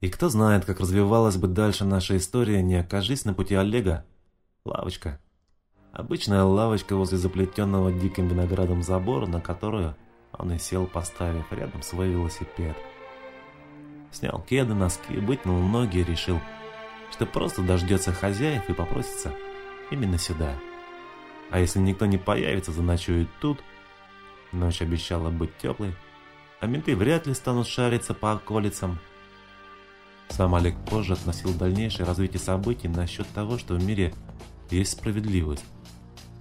И кто знает, как развивалась бы дальше наша история, не окажись на пути Олега. Лавочка. Обычная лавочка возле заплетенного диким виноградом забора, на которую он и сел, поставив рядом свой велосипед. Снял кеды, носки, вытянул ноги и решил, что просто дождется хозяев и попросится именно сюда. А если никто не появится, заночует тут. Ночь обещала быть теплой, а менты вряд ли станут шариться по околицам. Сам Олег позже относил дальнейшее развитие событий насчет того, что в мире есть справедливость.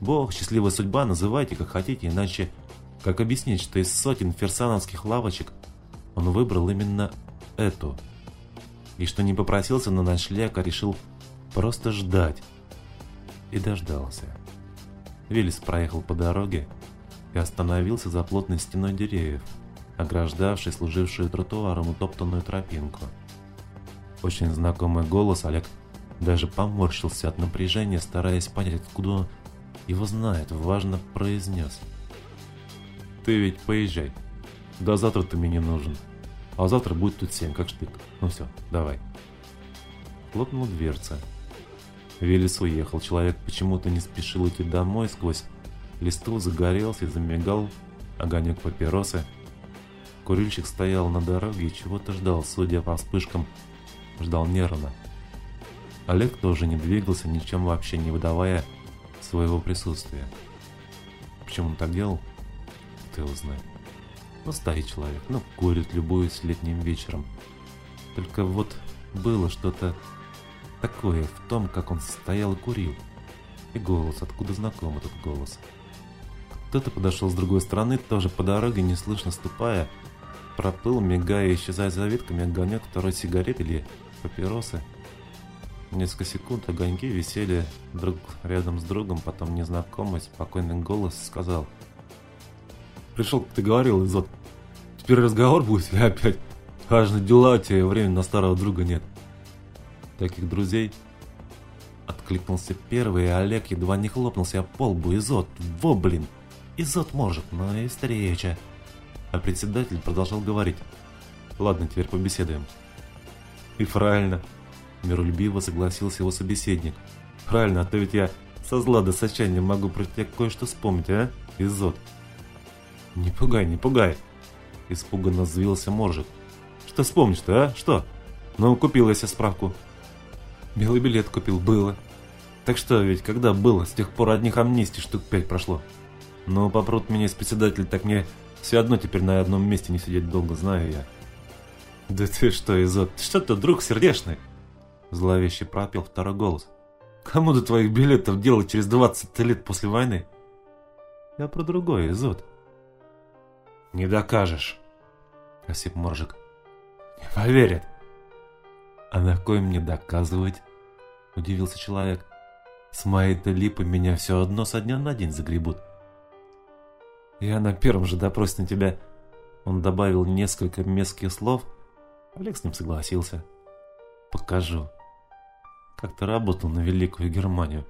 Бог, счастливая судьба, называйте как хотите, иначе как объяснить, что из сотен ферсановских лавочек он выбрал именно эту? И что не попросился на ночлег, а решил просто ждать. И дождался. Виллис проехал по дороге и остановился за плотной стеной деревьев, ограждавшей служившую тротуаром утоптанную тропинку. Очень знакомый голос Олег даже поморщился от напряжения, стараясь понять, откуда его знает, важно произнес. «Ты ведь поезжай. До завтра ты мне не нужен. А завтра будет тут семь, как штык. Ну все, давай». Хлопнула дверца. Велес уехал. Человек почему-то не спешил идти домой сквозь листву, загорелся и замигал огонек папиросы. Курильщик стоял на дороге и чего-то ждал, судя по вспышкам, ждал нервно. Олег тоже не двигался, ничем вообще не выдавая своего присутствия. Почему он так делал? Кто его. Ну, стоит человек, ну, курит, любуясь летним вечером. Только вот было что-то такое в том, как он стоял и курил. И голос, откуда знаком этот голос. Кто-то подошел с другой стороны, тоже по дороге, неслышно ступая, проплыл, мигая исчезая за ветками огонек второй сигареты или папиросы. Несколько секунд огоньки висели друг рядом с другом, потом незнакомый спокойный голос сказал. «Пришел, как ты говорил, Изот. Теперь разговор будет или опять? Важные дела, у тебя времени на старого друга нет». Таких друзей Откликнулся первый, и Олег едва не хлопнулся о полбу. Изот, во блин! Изот может, но и встреча. А председатель продолжал говорить. Ладно, теперь побеседуем. И правильно. Миролюбиво согласился его собеседник. Правильно, а то ведь я со зла до сочания могу про тебя кое-что вспомнить, а, Изот? Не пугай, не пугай. Испуганно взвился Моржик. Что вспомнишь-то, а? Что? Ну, купил я себе справку. Белый билет купил, было. Так что ведь, когда было? С тех пор одних амнистий штук пять прошло. Но попрут меня из председателя, так мне все одно теперь на одном месте не сидеть долго, знаю я. Да ты что, Изот, что ты, друг сердечный? Зловеще пропел второй голос. Кому до твоих билетов делать через 20 лет после войны? Я про другое, Изот. Не докажешь, осип Моржик. Не поверят. А на кой мне доказывать? Удивился человек. С моей-то липы меня все одно со дня на день загребут. Я на первом же допросе на тебя... Он добавил несколько мерзких слов. Олег с ним согласился. Покажу. Как-то работал на Великую Германию.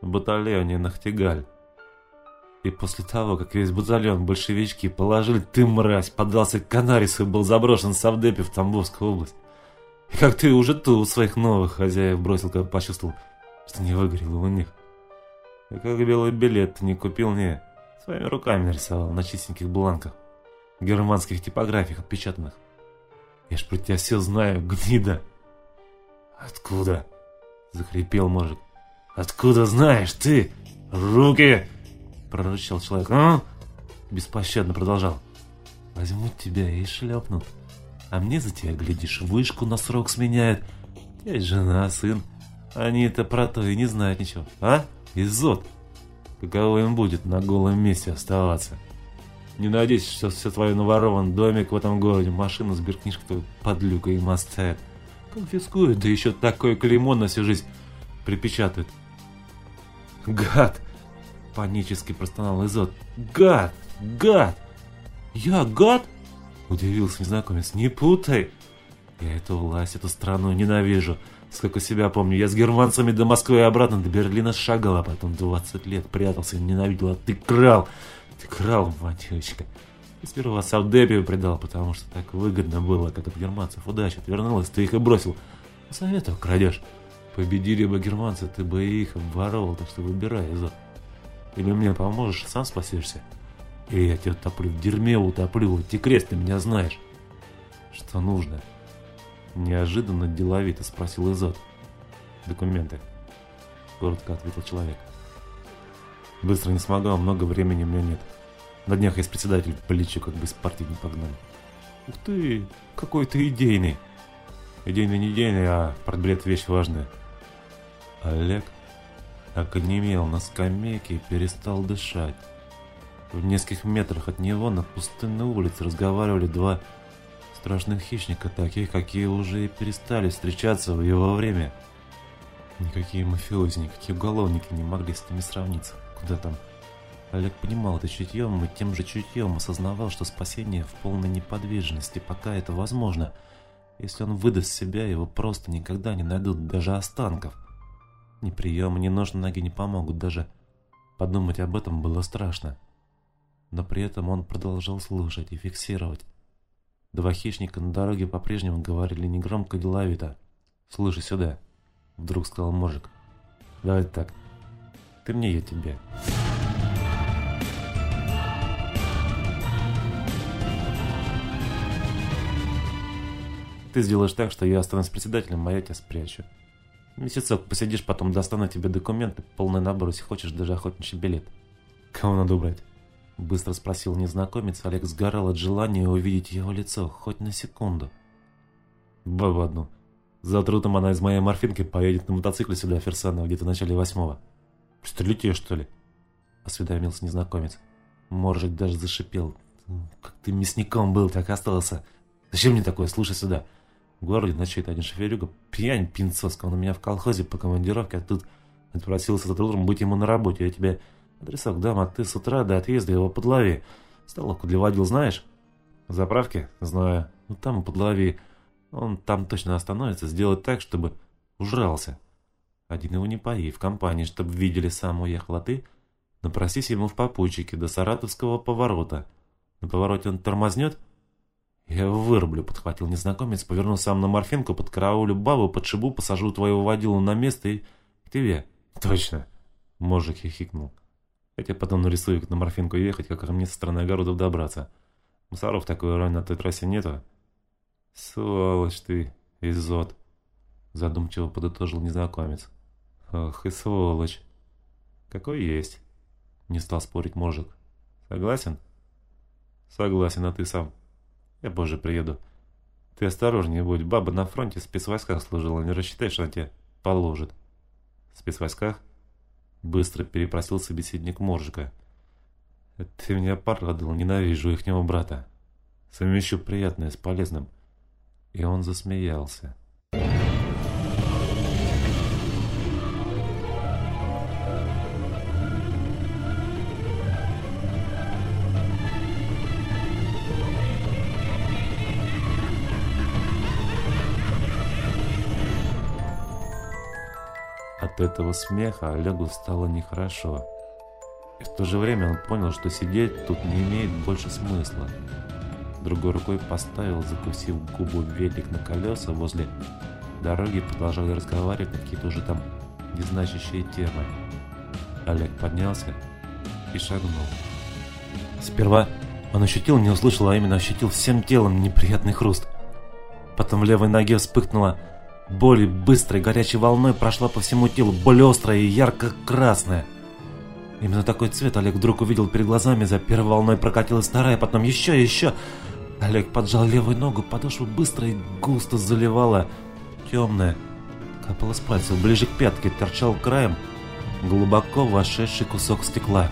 В батальоне Нахтигаль. И после того, как весь батальон большевички положили, ты, мразь, поддался к Канарису и был заброшен в Савдепе в Тамбовскую область. И как ты уже тут своих новых хозяев бросил, как почувствовал, что не выгорел у них. И как белый билет ты не купил, не, своими руками нарисовал на чистеньких бланках, германских типографиях отпечатанных. Я ж про тебя все знаю, гнида. Откуда? Захрипел мужик. Откуда знаешь ты? Руки! Прорычал человек. А? Беспощадно продолжал. Возьмут тебя и шлепнут. А мне за тебя, глядишь, вышку на срок сменяют. Есть жена, сын. Они-то про то и не знают ничего. А? Изот. Каково им будет на голом месте оставаться? Не надеюсь, что все твое наворован домик в этом городе, машину, сберкнижку твою подлюка им оставят. Конфискуют, да еще такое клеймо на всю жизнь припечатают. Гад! Панически простонал Изот. Гад! Гад! Я гад? Удивился незнакомец. Не путай! Я эту власть, эту страну ненавижу. Сколько себя помню, я с германцами до Москвы и обратно до Берлина шагал, а потом 20 лет прятался и ненавидел. А ты крал! Ты крал, матюшка! И сперва Савдепию предал, потому что так выгодно было, как от германцев удача отвернулась, ты их и бросил. Советов крадешь. Победили бы германцы, ты бы их обворовал, так что выбирай, Изот. Или мне поможешь, сам спасешься. И я тебя топлю, в дерьме утоплю, вот крест ты меня знаешь. Что нужно? Неожиданно деловито спросил Изот. Документы. Коротко ответил человек. Быстро не смогу, много времени у меня нет. На днях есть председатель полечу, как бы из партии не погнали. Ух ты, какой ты идейный. Идейный не идейный, а портбред вещь важная. Олег оконемел на скамейке и перестал дышать. В нескольких метрах от него на пустынной улице разговаривали два страшных хищника, таких, какие уже и перестали встречаться в его время. Никакие мафиози, никакие уголовники не могли с ними сравниться. Куда там? Олег понимал это чутьем и тем же чутьем осознавал, что спасение в полной неподвижности, пока это возможно. Если он выдаст себя, его просто никогда не найдут, даже останков. Ни приемы, ни нож ноги не помогут, даже подумать об этом было страшно. Но при этом он продолжал слушать и фиксировать. Два хищника на дороге по-прежнему говорили негромко и деловито. «Слушай сюда», — вдруг сказал Можик. «Давай так, ты мне, я тебе». Ты сделаешь так, что я останусь председателем, а я тебя спрячу. Месяцок посидишь, потом достану тебе документы, полный набор, если хочешь, даже охотничий билет. Кого надо убрать? Быстро спросил незнакомец, Олег сгорал от желания увидеть его лицо, хоть на секунду. Бабу одну. Завтра утром она из моей морфинки поедет на мотоцикле сюда, Ферсанова, где-то в начале восьмого. Что, летишь, что ли? Осведомился незнакомец. Моржик даже зашипел. Как ты мясником был, так остался. Зачем мне такое? Слушай сюда. В городе ночует один шоферюга, пьянь пинцовская, он у меня в колхозе по командировке, а тут отпросился завтра утром быть ему на работе. Я тебе адресок дам, а ты с утра до отъезда его подлови. Столовку для водил знаешь? Заправки? Знаю. Ну там подлови. Он там точно остановится, сделает так, чтобы ужрался. Один его не пои, в компании, чтобы видели, сам уехал, а ты напросись ему в попутчике до Саратовского поворота. На повороте он тормознет — «Я его вырублю», — подхватил незнакомец, повернул сам на морфинку, под караулю бабу, подшибу, посажу твоего водилу на место и... к тебе. «Точно!» — Можик хихикнул. «Я потом нарисую, как на морфинку ехать, как ко мне со стороны огородов добраться. Мусоров такой рано на той трассе нету». «Сволочь ты, изот!» — задумчиво подытожил незнакомец. «Ох и сволочь!» «Какой есть!» — не стал спорить Можик. «Согласен?» «Согласен, а ты сам?» Я позже приеду. Ты осторожнее будь. Баба на фронте в спецвойсках служила. Не рассчитай, что она тебе положит. В спецвойсках? Быстро перепросил собеседник Моржика. Ты меня порадовал. Ненавижу ихнего брата. Совмещу приятное с полезным. И он засмеялся. От этого смеха Олегу стало нехорошо. И в то же время он понял, что сидеть тут не имеет больше смысла. Другой рукой поставил, закусив губу велик на колеса возле дороги, продолжал разговаривать на какие-то уже там незначащие темы. Олег поднялся и шагнул. Сперва он ощутил, не услышал, а именно ощутил всем телом неприятный хруст. Потом в левой ноге вспыхнула Боль быстрой горячей волной прошла по всему телу, боль острая и ярко-красная. Именно такой цвет Олег вдруг увидел перед глазами, за первой волной прокатилась вторая, потом еще и еще. Олег поджал левую ногу, подошву быстро и густо заливала, темная. Капала с пальцев, ближе к пятке, торчал краем глубоко вошедший кусок стекла.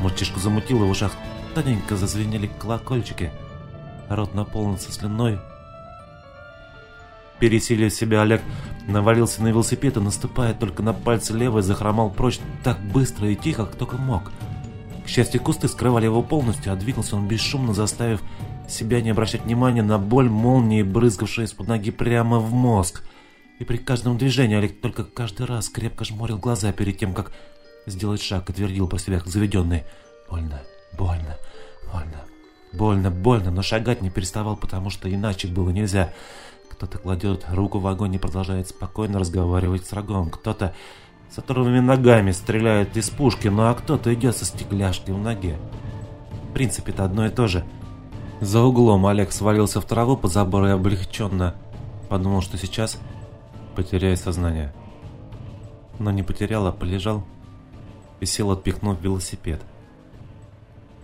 Мальчишку замутило в ушах, тоненько зазвенели колокольчики. Рот наполнился слюной, Пересилив себя, Олег навалился на велосипед и, наступая только на пальцы левой, захромал прочь так быстро и тихо, как только мог. К счастью, кусты скрывали его полностью, а двигался он бесшумно, заставив себя не обращать внимания на боль молнии, брызгавшей из-под ноги прямо в мозг. И при каждом движении Олег только каждый раз крепко жмурил глаза перед тем, как сделать шаг и твердил по себе, как заведенный. «Больно, больно, Больно, больно, больно, но шагать не переставал, потому что иначе было нельзя. Кто-то кладет руку в огонь и продолжает спокойно разговаривать с врагом. Кто-то с оторванными ногами стреляет из пушки, ну а кто-то идет со стекляшкой в ноге. В принципе, это одно и то же. За углом Олег свалился в траву под забор и облегченно подумал, что сейчас потеряет сознание. Но не потерял, а полежал и сел, отпихнув велосипед.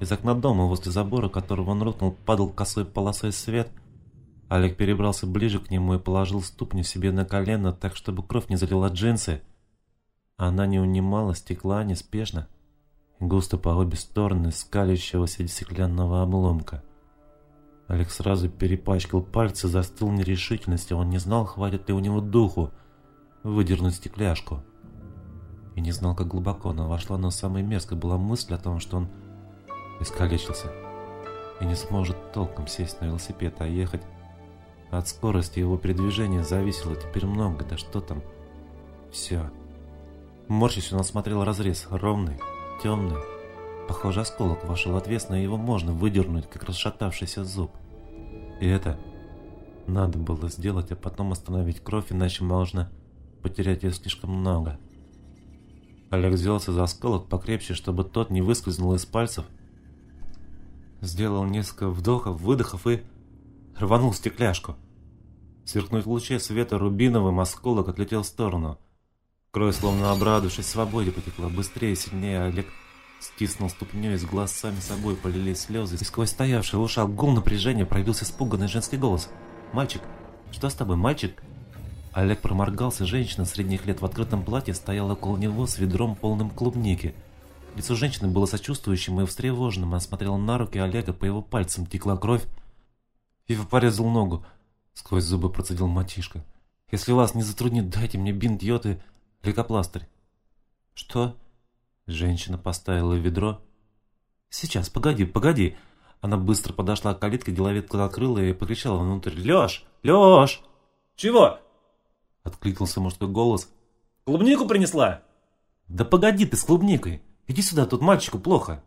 Из окна дома, возле забора, которого он рухнул, падал косой полосой свет. Олег перебрался ближе к нему и положил ступню себе на колено, так, чтобы кровь не залила джинсы. Она не унимала, стекла неспешно, густо по обе стороны скалящегося стеклянного обломка. Олег сразу перепачкал пальцы, застыл в нерешительности. Он не знал, хватит ли у него духу выдернуть стекляшку. И не знал, как глубоко она вошла, но самой мерзкой была мысль о том, что он искалечился и не сможет толком сесть на велосипед, а ехать от скорости его передвижения зависело теперь много, да что там. Все. Морщись он осмотрел разрез, ровный, темный, Похоже, осколок вошел в отвес, его можно выдернуть, как расшатавшийся зуб. И это надо было сделать, а потом остановить кровь, иначе можно потерять ее слишком много. Олег взялся за осколок покрепче, чтобы тот не выскользнул из пальцев. Сделал несколько вдохов, выдохов и рванул стекляшку. Сверкнуть в луче света рубиновым осколок отлетел в сторону. Кровь, словно обрадовавшись свободе, потекла быстрее и сильнее, Олег Стиснул ступню, из глаз сами собой полились слезы, и сквозь стоявший в ушах гул напряжения пробился испуганный женский голос. «Мальчик? Что с тобой, мальчик?» Олег проморгался, женщина средних лет в открытом платье стояла около него с ведром полным клубники. Лицо женщины было сочувствующим и встревоженным, она смотрела на руки Олега, по его пальцам текла кровь. Фифа порезал ногу, сквозь зубы процедил мальчишка. «Если вас не затруднит, дайте мне бинт, йод и лейкопластырь». «Что?» Женщина поставила ведро. «Сейчас, погоди, погоди!» Она быстро подошла к калитке, деловито открыла и покричала внутрь. «Леш! Леш!» «Чего?» Откликнулся мужской голос. «Клубнику принесла?» «Да погоди ты с клубникой! Иди сюда, тут мальчику плохо!»